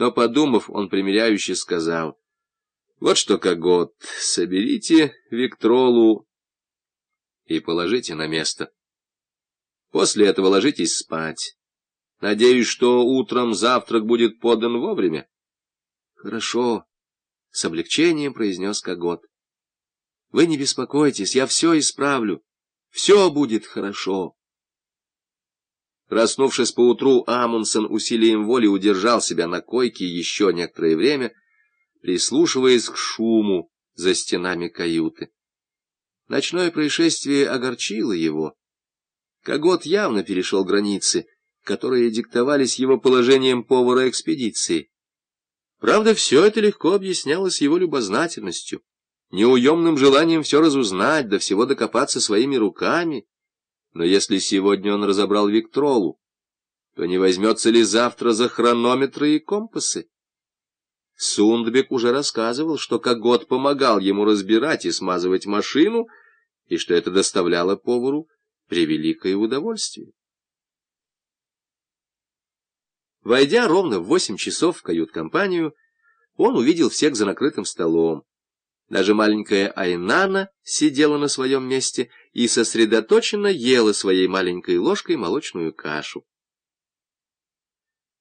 Но, подумав, он примиряюще сказал, «Вот что, Когот, соберите Виктролу и положите на место. После этого ложитесь спать. Надеюсь, что утром завтрак будет подан вовремя». «Хорошо», — с облегчением произнес Когот. «Вы не беспокойтесь, я все исправлю. Все будет хорошо». Проснувшись поутру, Амундсен усилием воли удержал себя на койке еще некоторое время, прислушиваясь к шуму за стенами каюты. Ночное происшествие огорчило его. Когот явно перешел границы, которые диктовались его положением повара экспедиции. Правда, все это легко объяснялось его любознательностью, неуемным желанием все разузнать, до всего докопаться своими руками, но если сегодня он разобрал Виктролу, то не возьмется ли завтра за хронометры и компасы? Сундбек уже рассказывал, что Когот помогал ему разбирать и смазывать машину, и что это доставляло повару превеликое удовольствие. Войдя ровно в восемь часов в кают-компанию, он увидел всех за накрытым столом. Даже маленькая Айнана сидела на своем месте и сосредоточенно ела своей маленькой ложкой молочную кашу.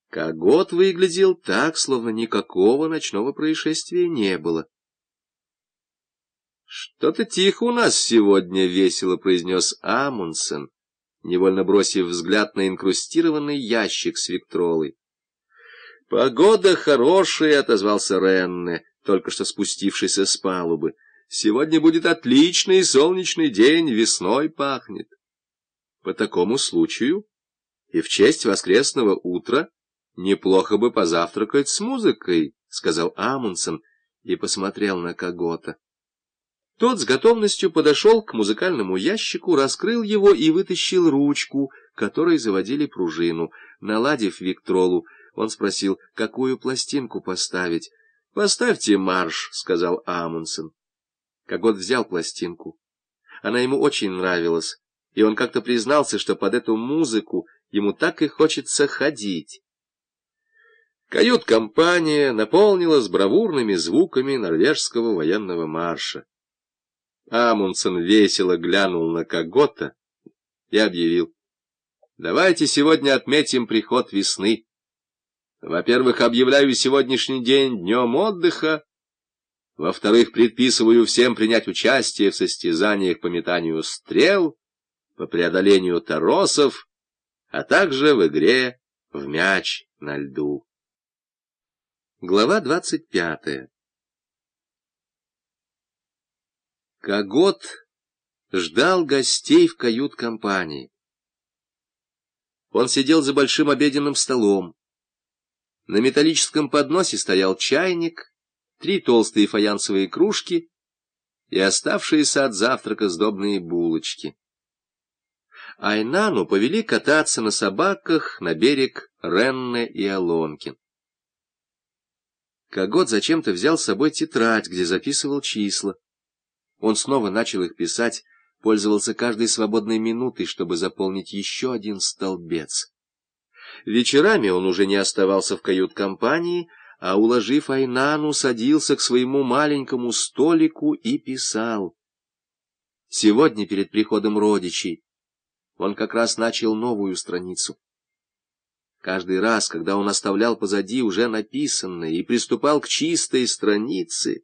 Когот выглядел так, словно никакого ночного происшествия не было. «Что-то тихо у нас сегодня весело», — произнес Амундсен, невольно бросив взгляд на инкрустированный ящик с виктролой. «Погода хорошая», — отозвался Ренне только что спустившийся с палубы. Сегодня будет отличный солнечный день, весной пахнет. По такому случаю и в честь воскресного утра неплохо бы позавтракать с музыкой, — сказал Амундсен и посмотрел на Когота. Тот с готовностью подошел к музыкальному ящику, раскрыл его и вытащил ручку, которой заводили пружину. Наладив Виктролу, он спросил, какую пластинку поставить. — Поставьте марш, — сказал Амундсен. Когот взял пластинку. Она ему очень нравилась, и он как-то признался, что под эту музыку ему так и хочется ходить. Кают-компания наполнилась бравурными звуками норвежского военного марша. Амундсен весело глянул на Когота и объявил. — Давайте сегодня отметим приход весны. Во-первых, объявляю сегодняшний день днем отдыха. Во-вторых, предписываю всем принять участие в состязаниях по метанию стрел, по преодолению торосов, а также в игре в мяч на льду. Глава двадцать пятая Когот ждал гостей в кают-компании. Он сидел за большим обеденным столом. На металлическом подносе стоял чайник, три толстые фаянсовые кружки и оставшиеся от завтрака сдобные булочки. Айнану повели кататься на собаках на берег Ренне и Алонкин. Когот зачем-то взял с собой тетрадь, где записывал числа. Он снова начал их писать, пользовался каждой свободной минутой, чтобы заполнить еще один столбец. Вечерами он уже не оставался в кают-компании, а, уложив Айнану, садился к своему маленькому столику и писал. Сегодня, перед приходом родичей, он как раз начал новую страницу. Каждый раз, когда он оставлял позади уже написанное и приступал к чистой странице,